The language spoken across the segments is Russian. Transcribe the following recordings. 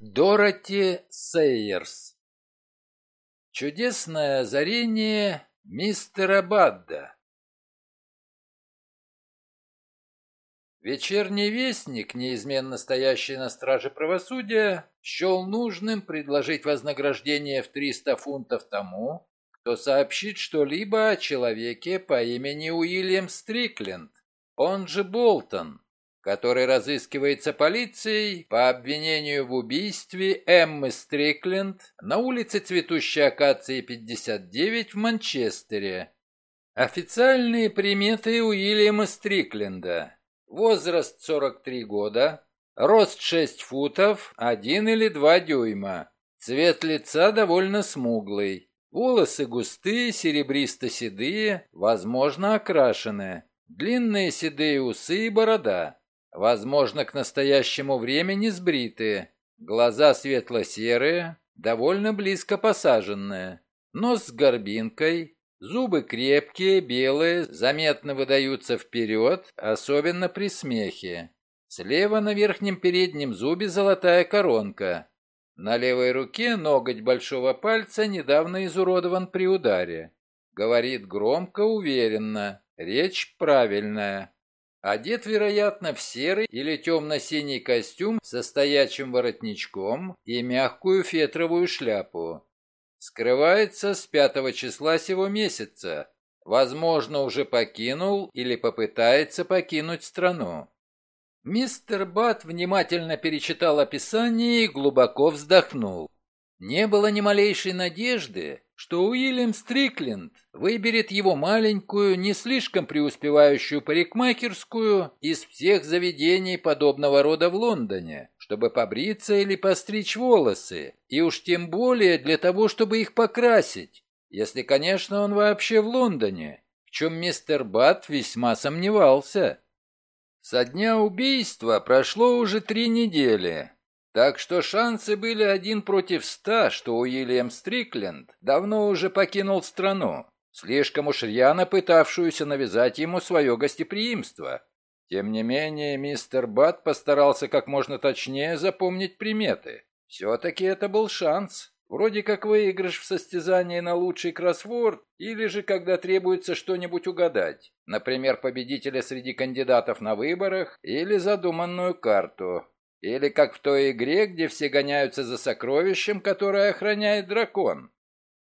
Дороти Сейерс. Чудесное озарение мистера Бадда. Вечерний вестник, неизменно стоящий на страже правосудия, счел нужным предложить вознаграждение в 300 фунтов тому, кто сообщит что-либо о человеке по имени Уильям Стрикленд, он же Болтон, который разыскивается полицией по обвинению в убийстве Эммы Стрикленд на улице Цветущей Акации 59 в Манчестере. Официальные приметы Уильяма Стрикленда. Возраст 43 года, рост 6 футов, 1 или 2 дюйма. Цвет лица довольно смуглый. Волосы густые, серебристо-седые, возможно, окрашенные. Длинные седые усы и борода. Возможно, к настоящему времени сбритые. Глаза светло-серые, довольно близко посаженные. Нос с горбинкой, зубы крепкие, белые, заметно выдаются вперед, особенно при смехе. Слева на верхнем переднем зубе золотая коронка. На левой руке ноготь большого пальца недавно изуродован при ударе. Говорит громко, уверенно, речь правильная. Одет, вероятно, в серый или темно-синий костюм со стоячим воротничком и мягкую фетровую шляпу. Скрывается с пятого числа сего месяца. Возможно, уже покинул или попытается покинуть страну. Мистер Бат внимательно перечитал описание и глубоко вздохнул. Не было ни малейшей надежды, что Уильям Стрикленд выберет его маленькую, не слишком преуспевающую парикмахерскую из всех заведений подобного рода в Лондоне, чтобы побриться или постричь волосы, и уж тем более для того, чтобы их покрасить, если, конечно, он вообще в Лондоне, в чем мистер Бат весьма сомневался. Со дня убийства прошло уже три недели, так что шансы были один против ста, что Уильям Стрикленд давно уже покинул страну, слишком уж рьяно пытавшуюся навязать ему свое гостеприимство. Тем не менее, мистер Бат постарался как можно точнее запомнить приметы. Все-таки это был шанс. Вроде как выигрыш в состязании на лучший кроссворд, или же когда требуется что-нибудь угадать. Например, победителя среди кандидатов на выборах или задуманную карту. Или как в той игре, где все гоняются за сокровищем, которое охраняет дракон.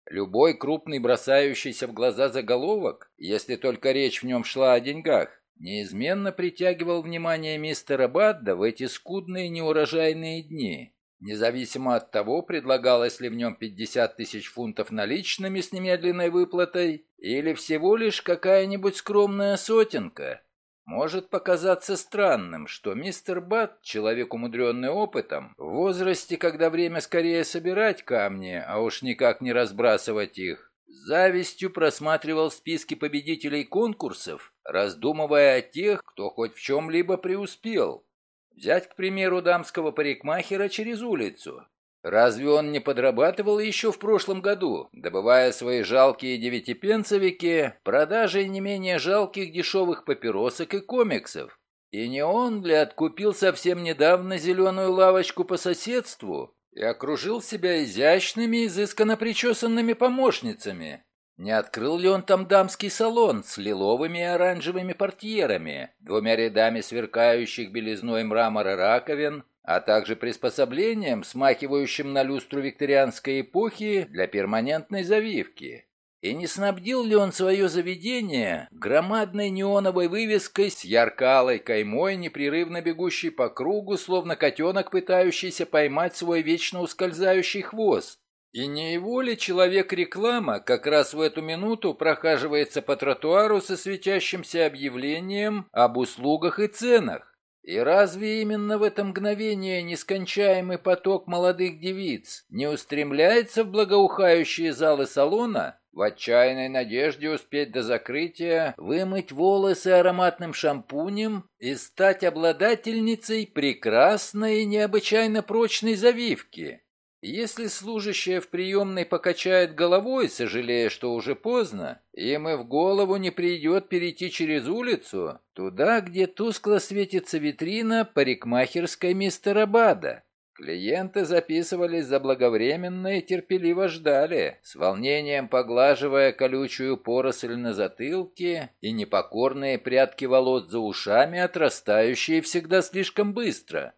Любой крупный бросающийся в глаза заголовок, если только речь в нем шла о деньгах, неизменно притягивал внимание мистера Бадда в эти скудные неурожайные дни. Независимо от того, предлагалось ли в нем 50 тысяч фунтов наличными с немедленной выплатой или всего лишь какая-нибудь скромная сотенка. Может показаться странным, что мистер Бат, человек умудренный опытом, в возрасте, когда время скорее собирать камни, а уж никак не разбрасывать их, завистью просматривал списки победителей конкурсов, раздумывая о тех, кто хоть в чем-либо преуспел. Взять, к примеру, дамского парикмахера через улицу. Разве он не подрабатывал еще в прошлом году, добывая свои жалкие девятипенцевики продажей не менее жалких дешевых папиросок и комиксов? И не он ли откупил совсем недавно зеленую лавочку по соседству и окружил себя изящными, изысканно причесанными помощницами? Не открыл ли он там дамский салон с лиловыми и оранжевыми портьерами, двумя рядами сверкающих белизной мрамора раковин, а также приспособлением, смахивающим на люстру викторианской эпохи для перманентной завивки. И не снабдил ли он свое заведение громадной неоновой вывеской с ярко-алой каймой, непрерывно бегущей по кругу, словно котенок, пытающийся поймать свой вечно ускользающий хвост? И не его ли человек-реклама как раз в эту минуту прохаживается по тротуару со светящимся объявлением об услугах и ценах? И разве именно в это мгновение нескончаемый поток молодых девиц не устремляется в благоухающие залы салона, в отчаянной надежде успеть до закрытия, вымыть волосы ароматным шампунем и стать обладательницей прекрасной и необычайно прочной завивки? Если служащая в приемной покачает головой, сожалея, что уже поздно, им и в голову не придет перейти через улицу, туда, где тускло светится витрина парикмахерской мистера Бада. Клиенты записывались заблаговременно и терпеливо ждали, с волнением поглаживая колючую поросль на затылке и непокорные прядки волос за ушами, отрастающие всегда слишком быстро.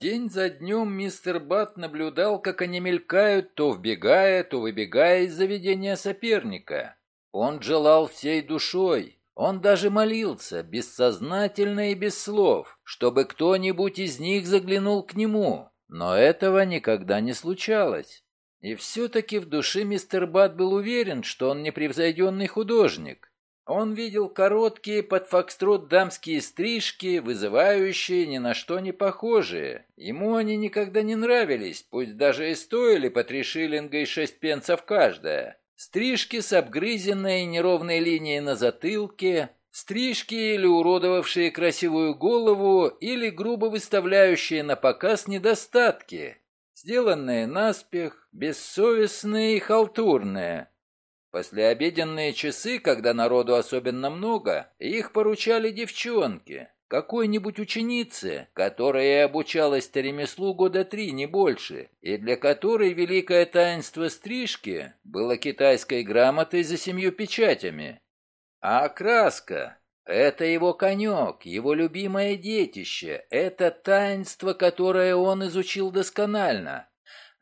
День за днем мистер Бат наблюдал, как они мелькают, то вбегая, то выбегая из заведения соперника. Он желал всей душой, он даже молился, бессознательно и без слов, чтобы кто-нибудь из них заглянул к нему, но этого никогда не случалось. И все-таки в душе мистер Бат был уверен, что он непревзойденный художник. Он видел короткие под фокстрот дамские стрижки, вызывающие, ни на что не похожие. Ему они никогда не нравились, пусть даже и стоили по три шиллинга и шесть пенсов каждая. Стрижки с обгрызенной неровной линией на затылке, стрижки или уродовавшие красивую голову, или грубо выставляющие на показ недостатки, сделанные наспех, бессовестные и халтурные. Послеобеденные часы, когда народу особенно много, их поручали девчонки, какой-нибудь ученице, которая обучалась ремеслу года три, не больше, и для которой великое таинство стрижки было китайской грамотой за семью печатями. А окраска — это его конек, его любимое детище, это таинство, которое он изучил досконально.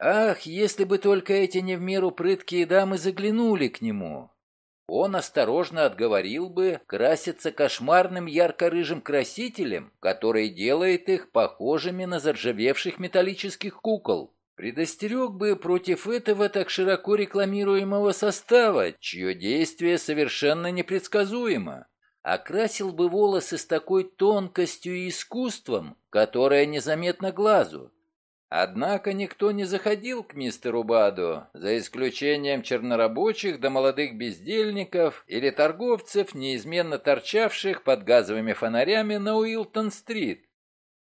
Ах, если бы только эти не в меру прыткие дамы заглянули к нему, он осторожно отговорил бы краситься кошмарным ярко-рыжим красителем, который делает их похожими на заржавевших металлических кукол. Предостерег бы против этого так широко рекламируемого состава, чье действие совершенно непредсказуемо. Окрасил бы волосы с такой тонкостью и искусством, которое незаметно глазу. Однако никто не заходил к мистеру Баду, за исключением чернорабочих да молодых бездельников или торговцев, неизменно торчавших под газовыми фонарями на Уилтон-стрит.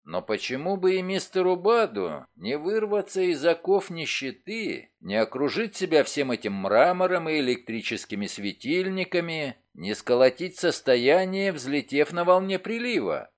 Но почему бы и мистеру Баду не вырваться из оков нищеты, не окружить себя всем этим мрамором и электрическими светильниками, не сколотить состояние, взлетев на волне прилива?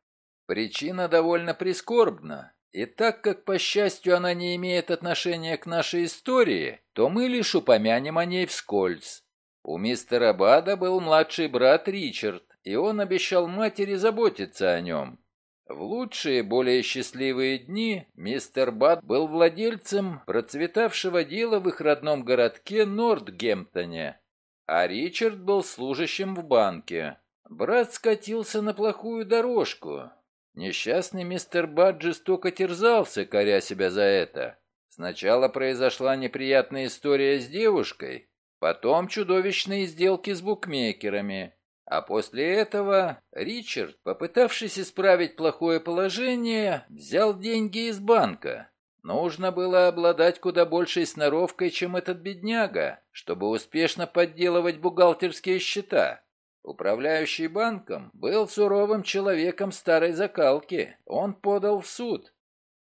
Причина довольно прискорбна. И так как, по счастью, она не имеет отношения к нашей истории, то мы лишь упомянем о ней вскользь. У мистера Бада был младший брат Ричард, и он обещал матери заботиться о нем. В лучшие, более счастливые дни мистер Бад был владельцем процветавшего дела в их родном городке Нортгемптоне, а Ричард был служащим в банке. Брат скатился на плохую дорожку, Несчастный мистер Бад жестоко терзался, коря себя за это. Сначала произошла неприятная история с девушкой, потом чудовищные сделки с букмекерами, а после этого Ричард, попытавшись исправить плохое положение, взял деньги из банка. Нужно было обладать куда большей сноровкой, чем этот бедняга, чтобы успешно подделывать бухгалтерские счета. Управляющий банком был суровым человеком старой закалки. Он подал в суд.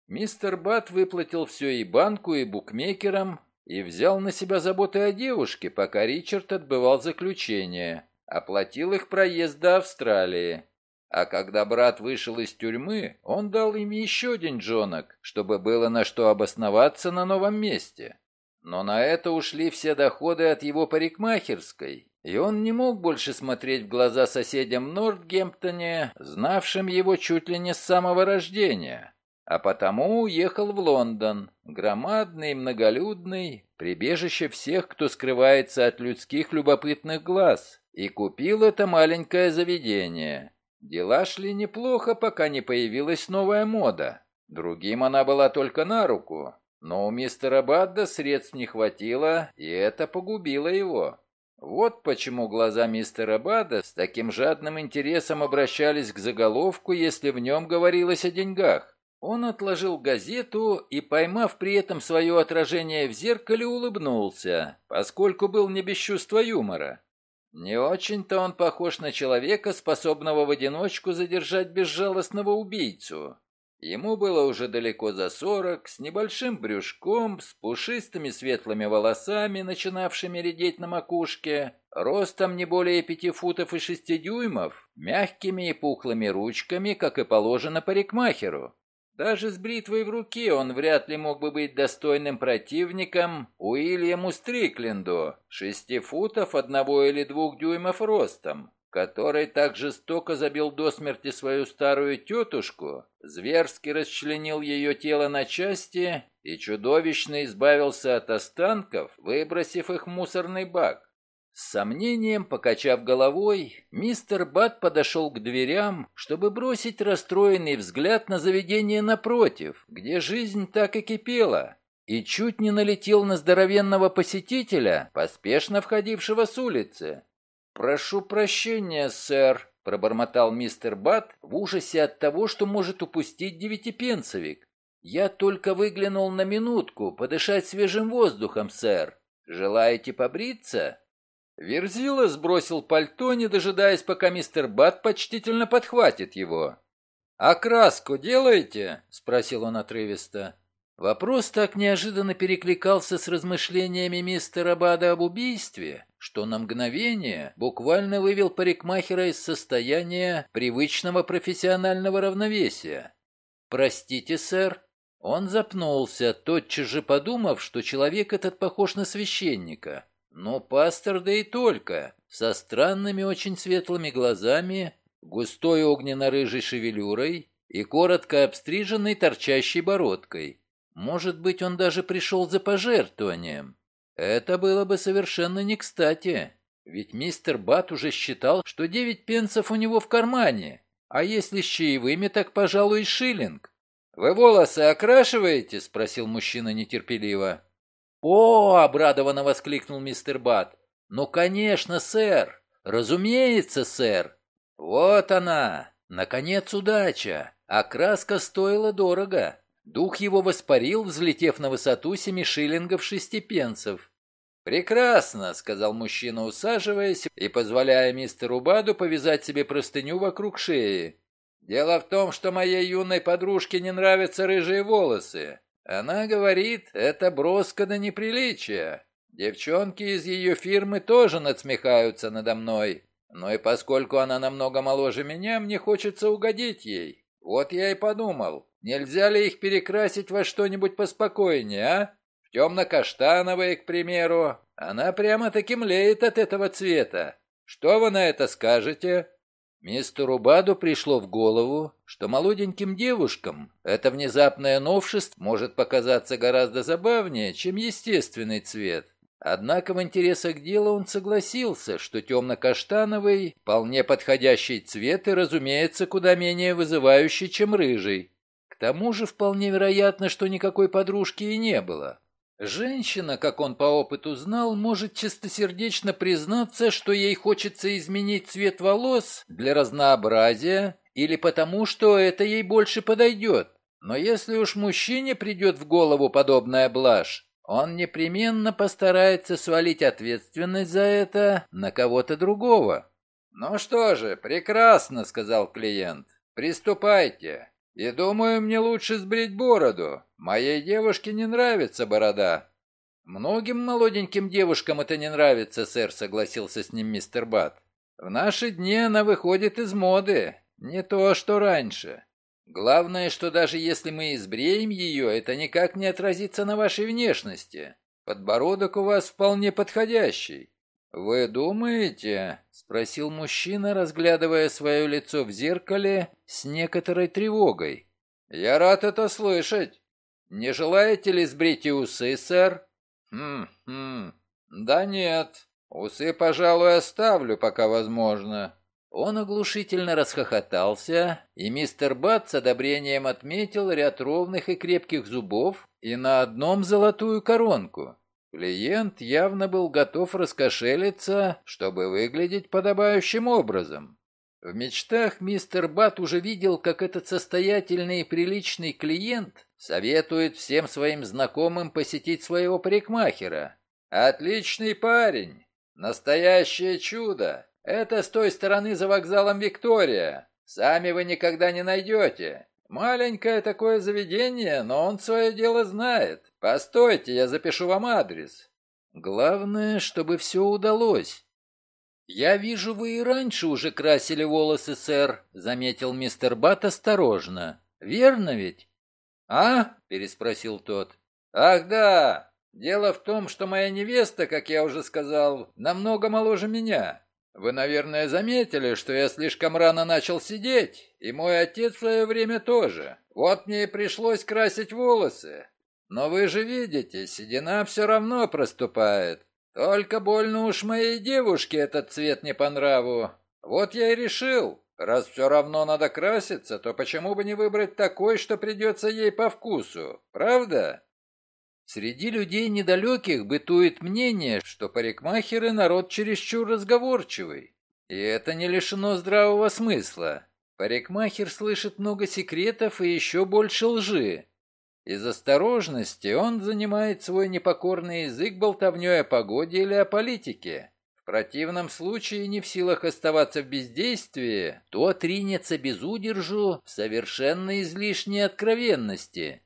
Мистер Бат выплатил все и банку, и букмекерам, и взял на себя заботы о девушке, пока Ричард отбывал заключение. Оплатил их проезд до Австралии. А когда брат вышел из тюрьмы, он дал им еще деньжонок, чтобы было на что обосноваться на новом месте. Но на это ушли все доходы от его парикмахерской, и он не мог больше смотреть в глаза соседям Нортгемптоне, знавшим его чуть ли не с самого рождения, а потому уехал в Лондон, громадный, многолюдный, прибежище всех, кто скрывается от людских любопытных глаз, и купил это маленькое заведение. Дела шли неплохо, пока не появилась новая мода. Другим она была только на руку, но у мистера Бадда средств не хватило, и это погубило его. Вот почему глаза мистера Бада с таким жадным интересом обращались к заголовку, если в нем говорилось о деньгах. Он отложил газету и, поймав при этом свое отражение в зеркале, улыбнулся, поскольку был не без чувства юмора. Не очень-то он похож на человека, способного в одиночку задержать безжалостного убийцу. Ему было уже далеко за сорок, с небольшим брюшком, с пушистыми светлыми волосами, начинавшими редеть на макушке, ростом не более пяти футов и шести дюймов, мягкими и пухлыми ручками, как и положено парикмахеру. Даже с бритвой в руке он вряд ли мог бы быть достойным противником Уильяму Стрикленду, шести футов одного или двух дюймов ростом, который так жестоко забил до смерти свою старую тетушку, зверски расчленил ее тело на части и чудовищно избавился от останков, выбросив их в мусорный бак. С сомнением, покачав головой, мистер Бат подошел к дверям, чтобы бросить расстроенный взгляд на заведение напротив, где жизнь так и кипела, и чуть не налетел на здоровенного посетителя, поспешно входившего с улицы. «Прошу прощения, сэр», — пробормотал мистер Бат в ужасе от того, что может упустить девятипенсовик. «Я только выглянул на минутку, подышать свежим воздухом, сэр. Желаете побриться?» Верзила сбросил пальто, не дожидаясь, пока мистер Бат почтительно подхватит его. «А краску делаете?» — спросил он отрывисто. Вопрос так неожиданно перекликался с размышлениями мистера Бада об убийстве, что на мгновение буквально вывел парикмахера из состояния привычного профессионального равновесия. «Простите, сэр». Он запнулся, тотчас же подумав, что человек этот похож на священника. Но пастор да и только, со странными очень светлыми глазами, густой огненно-рыжей шевелюрой и коротко обстриженной торчащей бородкой. Может быть, он даже пришел за пожертвованием. Это было бы совершенно не кстати, ведь мистер Бат уже считал, что девять пенсов у него в кармане, а если с чаевыми, так, пожалуй, шиллинг. «Вы волосы окрашиваете?» — спросил мужчина нетерпеливо. «О!» — обрадованно воскликнул мистер Бат. «Ну, конечно, сэр! Разумеется, сэр! Вот она! Наконец удача! Окраска стоила дорого!» Дух его воспарил, взлетев на высоту семи шиллингов шести пенсов. «Прекрасно», — сказал мужчина, усаживаясь и позволяя мистеру Баду повязать себе простыню вокруг шеи. «Дело в том, что моей юной подружке не нравятся рыжие волосы. Она говорит, это броско до неприличия. Девчонки из ее фирмы тоже надсмехаются надо мной. Но и поскольку она намного моложе меня, мне хочется угодить ей. Вот я и подумал, нельзя ли их перекрасить во что-нибудь поспокойнее, а? В темно-каштановое, к примеру. Она прямо-таки млеет от этого цвета. Что вы на это скажете?» Мистеру Баду пришло в голову, что молоденьким девушкам это внезапное новшество может показаться гораздо забавнее, чем естественный цвет. Однако в интересах дела он согласился, что темно-каштановый – вполне подходящий цвет и, разумеется, куда менее вызывающий, чем рыжий. Тому же вполне вероятно, что никакой подружки и не было. Женщина, как он по опыту знал, может чистосердечно признаться, что ей хочется изменить цвет волос для разнообразия или потому, что это ей больше подойдет. Но если уж мужчине придет в голову подобная блажь, он непременно постарается свалить ответственность за это на кого-то другого. «Ну что же, прекрасно», — сказал клиент. «Приступайте. И думаю, мне лучше сбрить бороду. Моей девушке не нравится борода. Многим молоденьким девушкам это не нравится, сэр, согласился с ним мистер Бат. В наши дни она выходит из моды. Не то, что раньше. Главное, что даже если мы избреем ее, это никак не отразится на вашей внешности. Подбородок у вас вполне подходящий. «Вы думаете?» — спросил мужчина, разглядывая свое лицо в зеркале с некоторой тревогой. «Я рад это слышать. Не желаете ли сбрить и усы, сэр?» «Хм-хм, да нет. Усы, пожалуй, оставлю, пока возможно». Он оглушительно расхохотался, и мистер Бат с одобрением отметил ряд ровных и крепких зубов и на одном золотую коронку. Клиент явно был готов раскошелиться, чтобы выглядеть подобающим образом. В мечтах мистер Бат уже видел, как этот состоятельный и приличный клиент советует всем своим знакомым посетить своего парикмахера. «Отличный парень! Настоящее чудо! Это с той стороны за вокзалом Виктория. Сами вы никогда не найдете. Маленькое такое заведение, но он свое дело знает. Постойте, я запишу вам адрес. Главное, чтобы все удалось. Я вижу, вы и раньше уже красили волосы, сэр, заметил мистер Бат осторожно. Верно ведь? «А?» – переспросил тот. «Ах, да! Дело в том, что моя невеста, как я уже сказал, намного моложе меня. Вы, наверное, заметили, что я слишком рано начал сидеть, и мой отец в свое время тоже. Вот мне и пришлось красить волосы. Но вы же видите, седина все равно проступает. Только больно уж моей девушке этот цвет не по нраву. Вот я и решил, раз все равно надо краситься, то почему бы не выбрать такой, что придется ей по вкусу, правда? Среди людей недалеких бытует мнение, что парикмахеры народ чересчур разговорчивый. И это не лишено здравого смысла. Парикмахер слышит много секретов и еще больше лжи. Из осторожности он занимает свой непокорный язык болтовней о погоде или о политике. В противном случае, не в силах оставаться в бездействии, то тринется без удержу в совершенно излишней откровенности.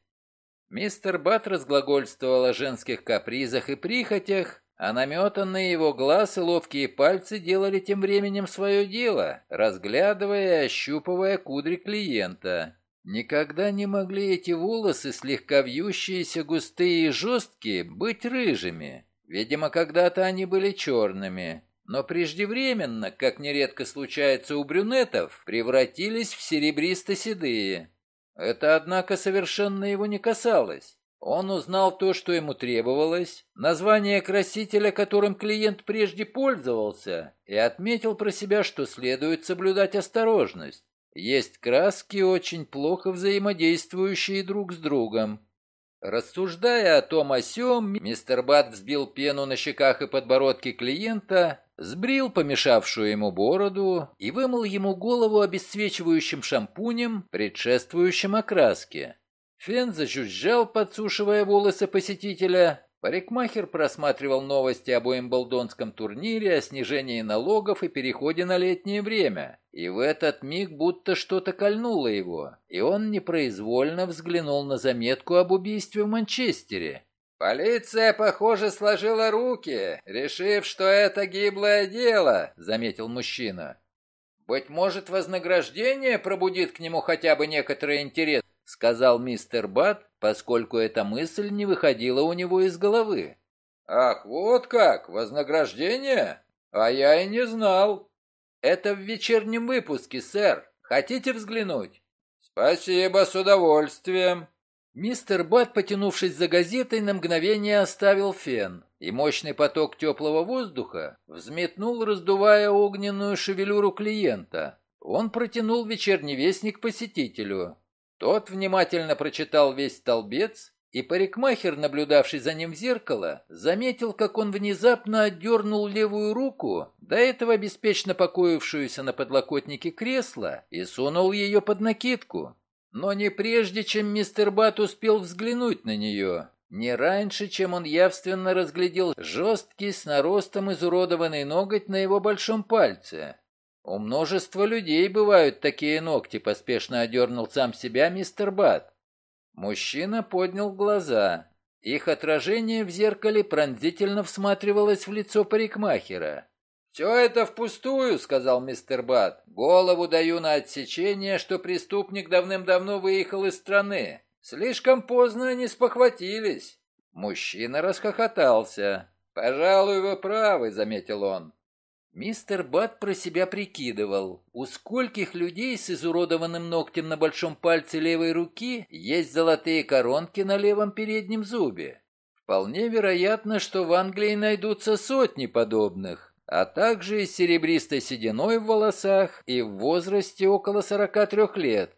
Мистер Бат разглагольствовал о женских капризах и прихотях, а наметанные его глаз и ловкие пальцы делали тем временем свое дело, разглядывая и ощупывая кудри клиента. Никогда не могли эти волосы, слегка вьющиеся, густые и жесткие, быть рыжими. Видимо, когда-то они были черными. Но преждевременно, как нередко случается у брюнетов, превратились в серебристо-седые. Это, однако, совершенно его не касалось. Он узнал то, что ему требовалось, название красителя, которым клиент прежде пользовался, и отметил про себя, что следует соблюдать осторожность. Есть краски, очень плохо взаимодействующие друг с другом. Рассуждая о том о сём, мистер Бат взбил пену на щеках и подбородке клиента, сбрил помешавшую ему бороду и вымыл ему голову обесцвечивающим шампунем, предшествующим окраске. Фен зажужжал, подсушивая волосы посетителя, Парикмахер просматривал новости об Уимблдонском турнире, о снижении налогов и переходе на летнее время. И в этот миг будто что-то кольнуло его, и он непроизвольно взглянул на заметку об убийстве в Манчестере. «Полиция, похоже, сложила руки, решив, что это гиблое дело», — заметил мужчина. «Быть может, вознаграждение пробудит к нему хотя бы некоторый интерес сказал мистер Бат, поскольку эта мысль не выходила у него из головы. «Ах, вот как! Вознаграждение? А я и не знал!» «Это в вечернем выпуске, сэр. Хотите взглянуть?» «Спасибо, с удовольствием!» Мистер Бат, потянувшись за газетой, на мгновение оставил фен, и мощный поток теплого воздуха взметнул, раздувая огненную шевелюру клиента. Он протянул вечерний вестник посетителю. Тот внимательно прочитал весь столбец, и парикмахер, наблюдавший за ним в зеркало, заметил, как он внезапно отдернул левую руку, до этого беспечно покоившуюся на подлокотнике кресла, и сунул ее под накидку. Но не прежде, чем мистер Бат успел взглянуть на нее, не раньше, чем он явственно разглядел жесткий с наростом изуродованный ноготь на его большом пальце. «У множества людей бывают такие ногти», — поспешно одернул сам себя мистер Бат. Мужчина поднял глаза. Их отражение в зеркале пронзительно всматривалось в лицо парикмахера. «Все это впустую», — сказал мистер Бат. «Голову даю на отсечение, что преступник давным-давно выехал из страны. Слишком поздно они спохватились». Мужчина расхохотался. «Пожалуй, вы правы», — заметил он. Мистер Бат про себя прикидывал, у скольких людей с изуродованным ногтем на большом пальце левой руки есть золотые коронки на левом переднем зубе. Вполне вероятно, что в Англии найдутся сотни подобных, а также и с серебристой сединой в волосах и в возрасте около 43 лет.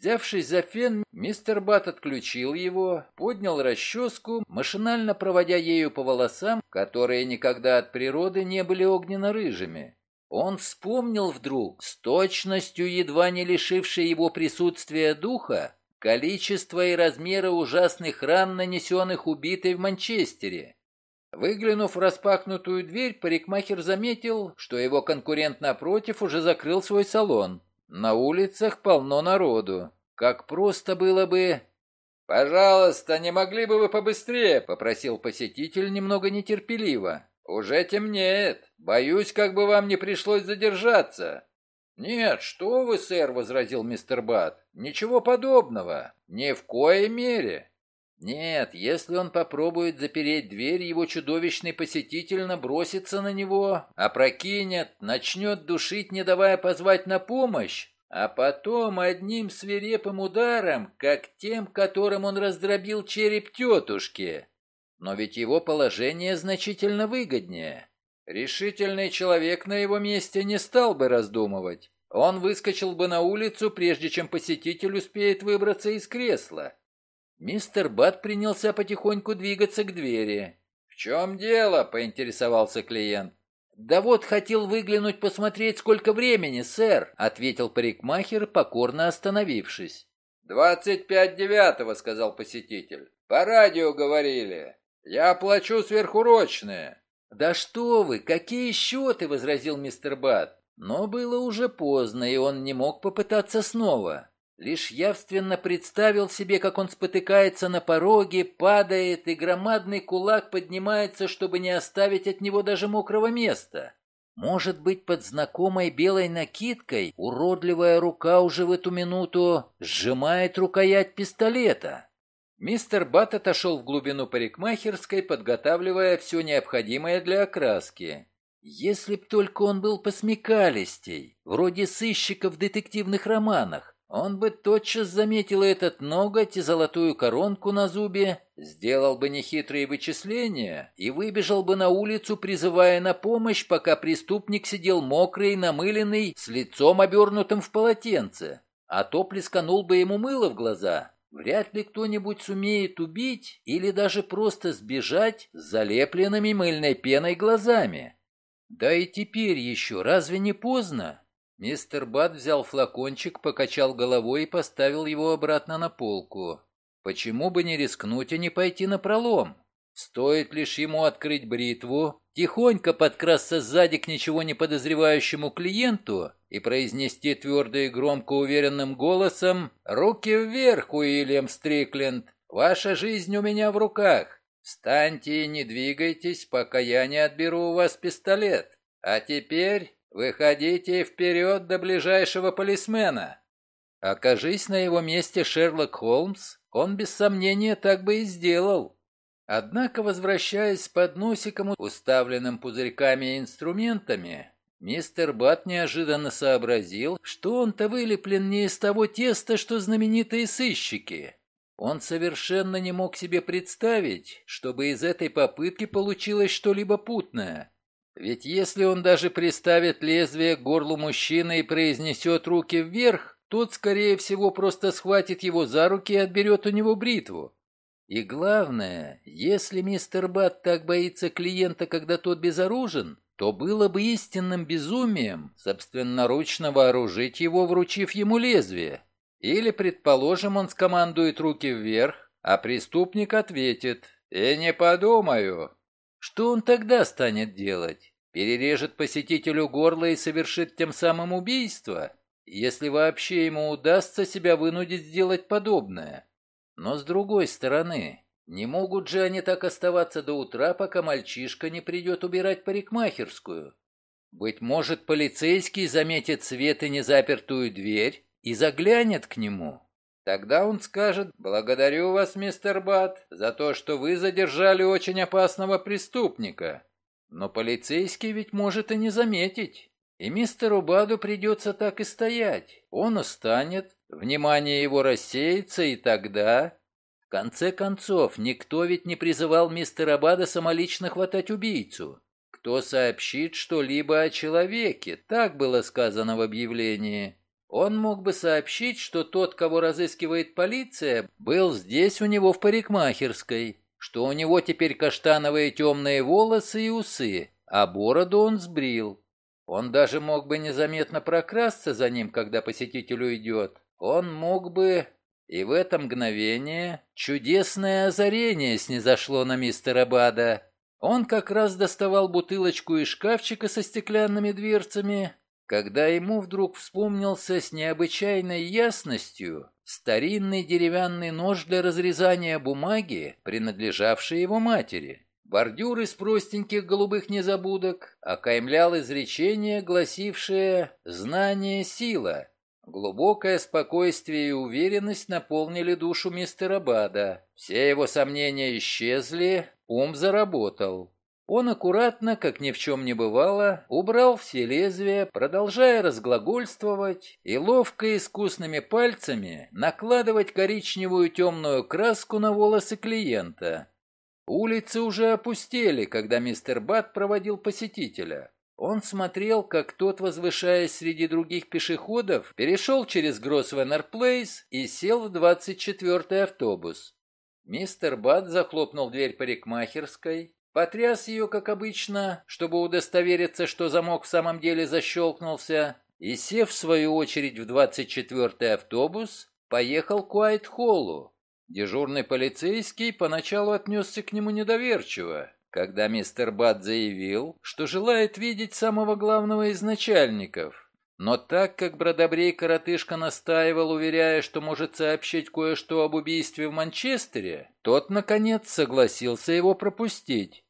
Взявшись за фен, мистер Бат отключил его, поднял расческу, машинально проводя ею по волосам, которые никогда от природы не были огненно-рыжими. Он вспомнил вдруг, с точностью едва не лишившей его присутствия духа, количество и размеры ужасных ран, нанесенных убитой в Манчестере. Выглянув в распахнутую дверь, парикмахер заметил, что его конкурент напротив уже закрыл свой салон. На улицах полно народу. Как просто было бы... «Пожалуйста, не могли бы вы побыстрее?» — попросил посетитель немного нетерпеливо. «Уже темнеет. Боюсь, как бы вам не пришлось задержаться». «Нет, что вы, сэр», — возразил мистер Бат. «Ничего подобного. Ни в коей мере. Нет, если он попробует запереть дверь, его чудовищный посетитель набросится на него, опрокинет, начнет душить, не давая позвать на помощь, а потом одним свирепым ударом, как тем, которым он раздробил череп тетушки. Но ведь его положение значительно выгоднее. Решительный человек на его месте не стал бы раздумывать. Он выскочил бы на улицу, прежде чем посетитель успеет выбраться из кресла. Мистер Бат принялся потихоньку двигаться к двери. «В чем дело?» — поинтересовался клиент. «Да вот хотел выглянуть посмотреть, сколько времени, сэр», — ответил парикмахер, покорно остановившись. «Двадцать пять девятого», — сказал посетитель. «По радио говорили. Я оплачу сверхурочные». «Да что вы, какие счеты?» — возразил мистер Бат. Но было уже поздно, и он не мог попытаться снова. Лишь явственно представил себе, как он спотыкается на пороге, падает, и громадный кулак поднимается, чтобы не оставить от него даже мокрого места. Может быть, под знакомой белой накидкой уродливая рука уже в эту минуту сжимает рукоять пистолета. Мистер Бат отошел в глубину парикмахерской, подготавливая все необходимое для окраски. Если б только он был посмекалистей, вроде сыщика в детективных романах, он бы тотчас заметил этот ноготь и золотую коронку на зубе, сделал бы нехитрые вычисления и выбежал бы на улицу, призывая на помощь, пока преступник сидел мокрый, намыленный, с лицом обернутым в полотенце. А то плесканул бы ему мыло в глаза. Вряд ли кто-нибудь сумеет убить или даже просто сбежать с залепленными мыльной пеной глазами. Да и теперь еще, разве не поздно? Мистер Бат взял флакончик, покачал головой и поставил его обратно на полку. Почему бы не рискнуть и не пойти на пролом? Стоит лишь ему открыть бритву, тихонько подкрасться сзади к ничего не подозревающему клиенту и произнести твердо и громко уверенным голосом «Руки вверх, Уильям Стрикленд! Ваша жизнь у меня в руках! Встаньте и не двигайтесь, пока я не отберу у вас пистолет! А теперь Выходите вперед до ближайшего полисмена. Окажись на его месте Шерлок Холмс, он без сомнения так бы и сделал. Однако, возвращаясь с подносиком, уставленным пузырьками и инструментами, мистер Бат неожиданно сообразил, что он-то вылеплен не из того теста, что знаменитые сыщики. Он совершенно не мог себе представить, чтобы из этой попытки получилось что-либо путное. Ведь если он даже приставит лезвие к горлу мужчины и произнесет руки вверх, тот, скорее всего, просто схватит его за руки и отберет у него бритву. И главное, если мистер Бат так боится клиента, когда тот безоружен, то было бы истинным безумием собственноручно вооружить его, вручив ему лезвие. Или, предположим, он скомандует руки вверх, а преступник ответит «И не подумаю». Что он тогда станет делать? Перережет посетителю горло и совершит тем самым убийство? Если вообще ему удастся себя вынудить сделать подобное. Но с другой стороны, не могут же они так оставаться до утра, пока мальчишка не придет убирать парикмахерскую. Быть может, полицейский заметит свет и незапертую дверь и заглянет к нему. Тогда он скажет «Благодарю вас, мистер Бат, за то, что вы задержали очень опасного преступника». Но полицейский ведь может и не заметить. И мистеру Баду придется так и стоять. Он устанет, внимание его рассеется, и тогда... В конце концов, никто ведь не призывал мистера Бада самолично хватать убийцу. Кто сообщит что-либо о человеке, так было сказано в объявлении. Он мог бы сообщить, что тот, кого разыскивает полиция, был здесь у него в парикмахерской, что у него теперь каштановые темные волосы и усы, а бороду он сбрил. Он даже мог бы незаметно прокрасться за ним, когда посетитель уйдет. Он мог бы... И в это мгновение чудесное озарение снизошло на мистера Бада. Он как раз доставал бутылочку из шкафчика со стеклянными дверцами, когда ему вдруг вспомнился с необычайной ясностью старинный деревянный нож для разрезания бумаги, принадлежавший его матери. Бордюр из простеньких голубых незабудок окаймлял изречение, гласившее «Знание – сила». Глубокое спокойствие и уверенность наполнили душу мистера Бада. Все его сомнения исчезли, ум заработал. Он аккуратно, как ни в чем не бывало, убрал все лезвия, продолжая разглагольствовать и ловко искусными пальцами накладывать коричневую темную краску на волосы клиента. Улицы уже опустели, когда мистер Бат проводил посетителя. Он смотрел, как тот, возвышаясь среди других пешеходов, перешел через Гросвеннер Плейс и сел в 24-й автобус. Мистер Бат захлопнул дверь парикмахерской, потряс ее, как обычно, чтобы удостовериться, что замок в самом деле защелкнулся, и, сев в свою очередь в 24-й автобус, поехал к Уайт-Холлу. Дежурный полицейский поначалу отнесся к нему недоверчиво, когда мистер Бат заявил, что желает видеть самого главного из начальников. Но так как бродобрей-коротышка настаивал, уверяя, что может сообщить кое-что об убийстве в Манчестере, тот, наконец, согласился его пропустить.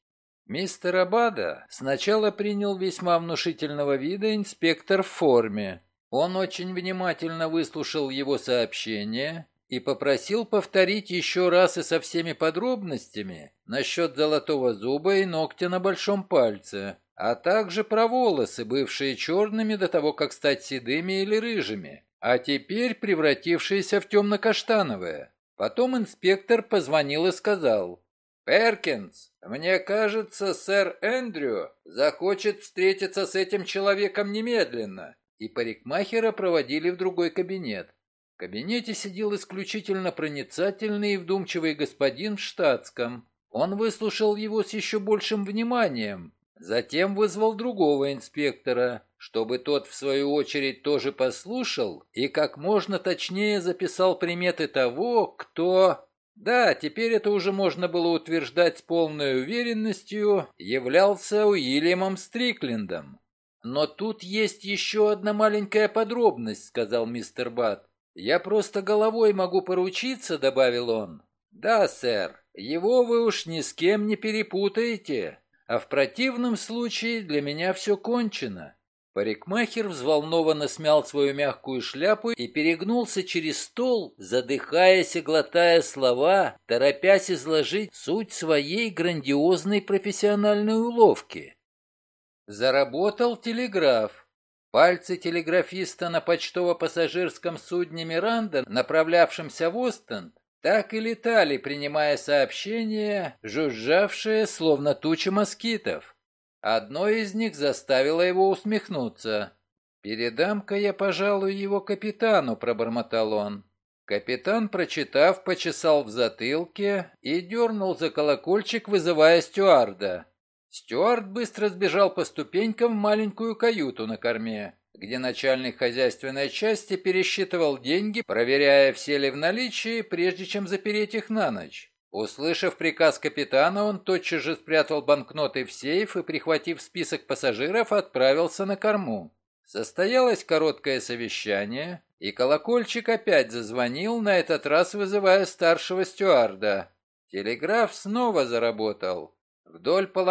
Мистер Абада сначала принял весьма внушительного вида инспектор в форме. Он очень внимательно выслушал его сообщение и попросил повторить еще раз и со всеми подробностями насчет золотого зуба и ногтя на большом пальце, а также про волосы, бывшие черными до того, как стать седыми или рыжими, а теперь превратившиеся в темно-каштановые. Потом инспектор позвонил и сказал, «Перкинс, мне кажется, сэр Эндрю захочет встретиться с этим человеком немедленно». И парикмахера проводили в другой кабинет. В кабинете сидел исключительно проницательный и вдумчивый господин в штатском. Он выслушал его с еще большим вниманием, затем вызвал другого инспектора, чтобы тот, в свою очередь, тоже послушал и как можно точнее записал приметы того, кто... Да, теперь это уже можно было утверждать с полной уверенностью, являлся Уильямом Стриклендом. «Но тут есть еще одна маленькая подробность», — сказал мистер Бат. «Я просто головой могу поручиться», — добавил он. «Да, сэр, его вы уж ни с кем не перепутаете, а в противном случае для меня все кончено. Парикмахер взволнованно смял свою мягкую шляпу и перегнулся через стол, задыхаясь и глотая слова, торопясь изложить суть своей грандиозной профессиональной уловки. Заработал телеграф. Пальцы телеграфиста на почтово-пассажирском судне «Миранда», направлявшемся в Остенд, так и летали, принимая сообщения, жужжавшие, словно туча москитов. Одно из них заставило его усмехнуться. «Передам-ка я, пожалуй, его капитану», — пробормотал он. Капитан, прочитав, почесал в затылке и дернул за колокольчик, вызывая стюарда. Стюард быстро сбежал по ступенькам в маленькую каюту на корме, где начальник хозяйственной части пересчитывал деньги, проверяя, все ли в наличии, прежде чем запереть их на ночь. Услышав приказ капитана, он тотчас же спрятал банкноты в сейф и, прихватив список пассажиров, отправился на корму. Состоялось короткое совещание, и колокольчик опять зазвонил, на этот раз вызывая старшего стюарда. Телеграф снова заработал. Вдоль по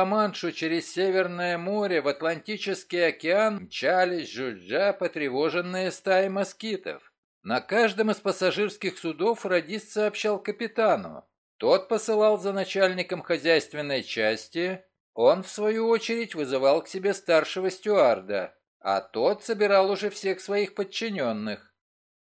через Северное море в Атлантический океан мчались жужжа потревоженные стаи москитов. На каждом из пассажирских судов радист сообщал капитану. Тот посылал за начальником хозяйственной части, он, в свою очередь, вызывал к себе старшего стюарда, а тот собирал уже всех своих подчиненных.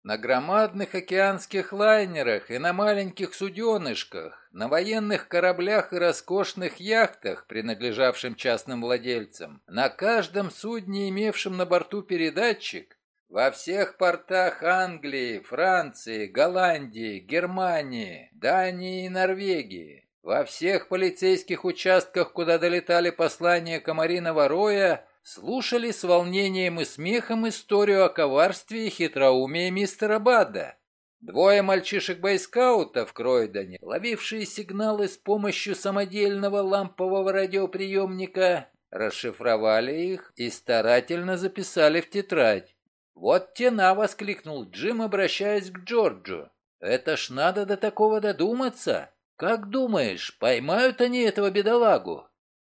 На громадных океанских лайнерах и на маленьких суденышках, на военных кораблях и роскошных яхтах, принадлежавшим частным владельцам, на каждом судне, имевшем на борту передатчик, во всех портах Англии, Франции, Голландии, Германии, Дании и Норвегии, во всех полицейских участках, куда долетали послания Комариного роя, слушали с волнением и смехом историю о коварстве и хитроумии мистера Бадда. Двое мальчишек-бойскаутов в Кройдоне, ловившие сигналы с помощью самодельного лампового радиоприемника, расшифровали их и старательно записали в тетрадь. «Вот тена!» — воскликнул Джим, обращаясь к Джорджу. «Это ж надо до такого додуматься! Как думаешь, поймают они этого бедолагу?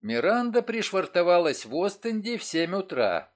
Миранда пришвартовалась в Остенде в семь утра.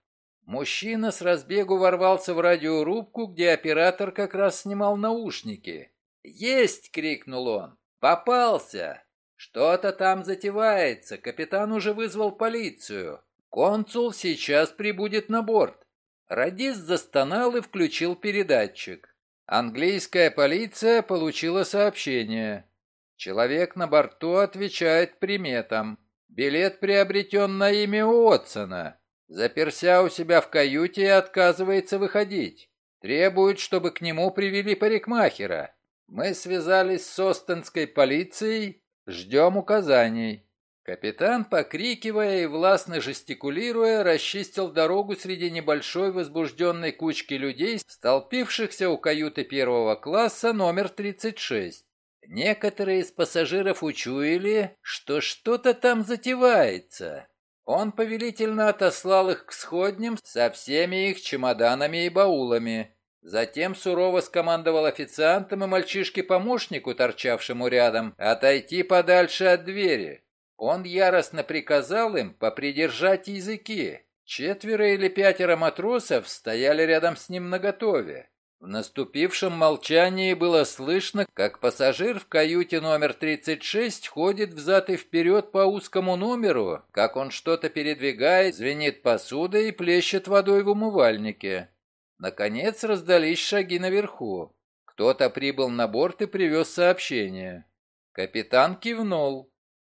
Мужчина с разбегу ворвался в радиорубку, где оператор как раз снимал наушники. «Есть!» — крикнул он. «Попался! Что-то там затевается, капитан уже вызвал полицию. Консул сейчас прибудет на борт». Радист застонал и включил передатчик. Английская полиция получила сообщение. Человек на борту отвечает приметам. Билет приобретен на имя Уотсона. Заперся у себя в каюте и отказывается выходить. Требует, чтобы к нему привели парикмахера. Мы связались с Остенской полицией, ждем указаний. Капитан, покрикивая и властно жестикулируя, расчистил дорогу среди небольшой возбужденной кучки людей, столпившихся у каюты первого класса номер 36. Некоторые из пассажиров учуяли, что что-то там затевается. Он повелительно отослал их к сходням со всеми их чемоданами и баулами. Затем сурово скомандовал официантам и мальчишке-помощнику, торчавшему рядом, отойти подальше от двери. Он яростно приказал им попридержать языки. Четверо или пятеро матросов стояли рядом с ним наготове. В наступившем молчании было слышно, как пассажир в каюте номер 36 ходит взад и вперед по узкому номеру, как он что-то передвигает, звенит посудой и плещет водой в умывальнике. Наконец раздались шаги наверху. Кто-то прибыл на борт и привез сообщение. Капитан кивнул.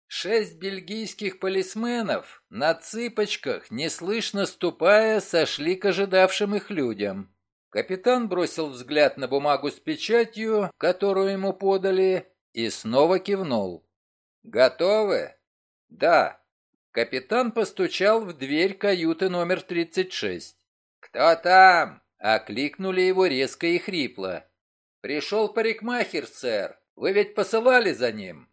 Шесть бельгийских полисменов на цыпочках, неслышно ступая, сошли к ожидавшим их людям. Капитан бросил взгляд на бумагу с печатью, которую ему подали, и снова кивнул. «Готовы?» «Да». Капитан постучал в дверь каюты номер 36. «Кто там?» — окликнули его резко и хрипло. «Пришел парикмахер, сэр. Вы ведь посылали за ним?»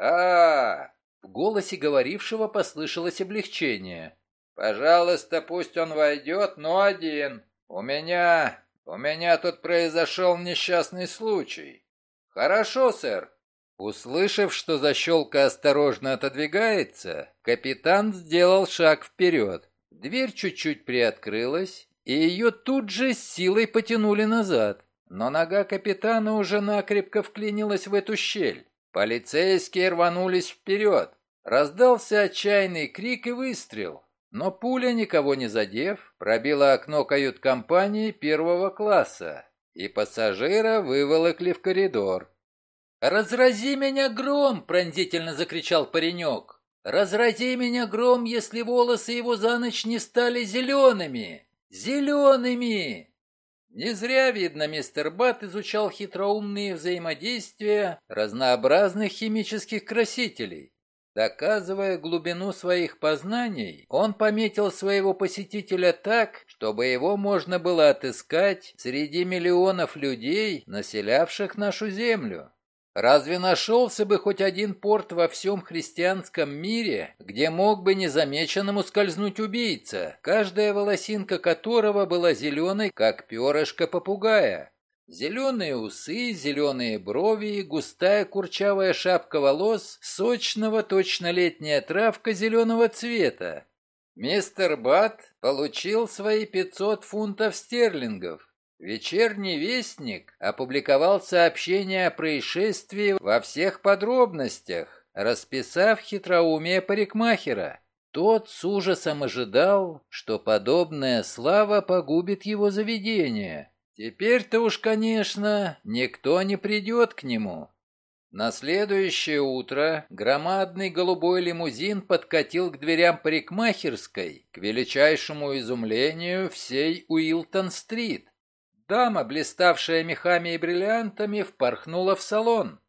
А, В голосе говорившего послышалось облегчение. «Пожалуйста, пусть он войдет, но один. «У меня... у меня тут произошел несчастный случай». «Хорошо, сэр». Услышав, что защелка осторожно отодвигается, капитан сделал шаг вперед. Дверь чуть-чуть приоткрылась, и ее тут же с силой потянули назад. Но нога капитана уже накрепко вклинилась в эту щель. Полицейские рванулись вперед. Раздался отчаянный крик и выстрел. Но пуля, никого не задев, пробила окно кают-компании первого класса, и пассажира выволокли в коридор. «Разрази меня гром!» — пронзительно закричал паренек. «Разрази меня гром, если волосы его за ночь не стали зелеными! Зелеными!» Не зря, видно, мистер Бат изучал хитроумные взаимодействия разнообразных химических красителей. Доказывая глубину своих познаний, он пометил своего посетителя так, чтобы его можно было отыскать среди миллионов людей, населявших нашу землю. Разве нашелся бы хоть один порт во всем христианском мире, где мог бы незамеченным ускользнуть убийца, каждая волосинка которого была зеленой, как перышко попугая? Зеленые усы, зеленые брови, густая курчавая шапка волос, сочного точно летняя травка зеленого цвета. Мистер Бат получил свои 500 фунтов стерлингов. Вечерний вестник опубликовал сообщение о происшествии во всех подробностях, расписав хитроумие парикмахера. Тот с ужасом ожидал, что подобная слава погубит его заведение. Теперь-то уж, конечно, никто не придет к нему. На следующее утро громадный голубой лимузин подкатил к дверям парикмахерской, к величайшему изумлению всей Уилтон-стрит. Дама, блиставшая мехами и бриллиантами, впорхнула в салон.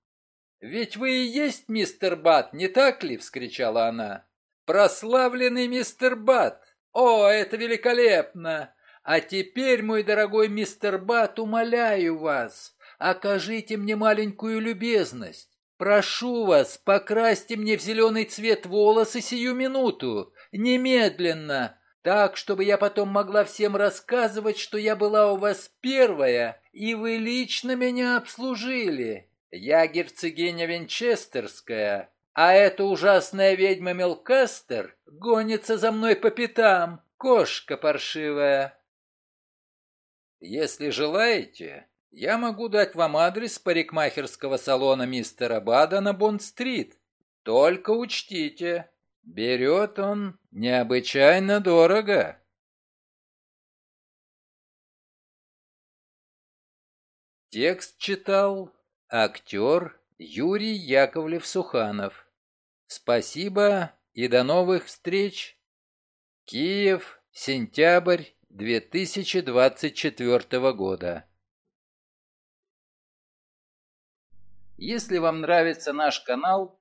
«Ведь вы и есть мистер Бат, не так ли?» — вскричала она. «Прославленный мистер Бат! О, это великолепно! А теперь, мой дорогой мистер Бат, умоляю вас, окажите мне маленькую любезность. Прошу вас, покрасьте мне в зеленый цвет волосы сию минуту, немедленно, так, чтобы я потом могла всем рассказывать, что я была у вас первая, и вы лично меня обслужили. Я герцогиня Винчестерская, а эта ужасная ведьма Мелкастер гонится за мной по пятам, кошка паршивая. Если желаете, я могу дать вам адрес парикмахерского салона мистера Бада на Бонд-стрит. Только учтите, берет он необычайно дорого. Текст читал актер Юрий Яковлев-Суханов. Спасибо и до новых встреч. Киев, сентябрь 2024 года. Если вам нравится наш канал,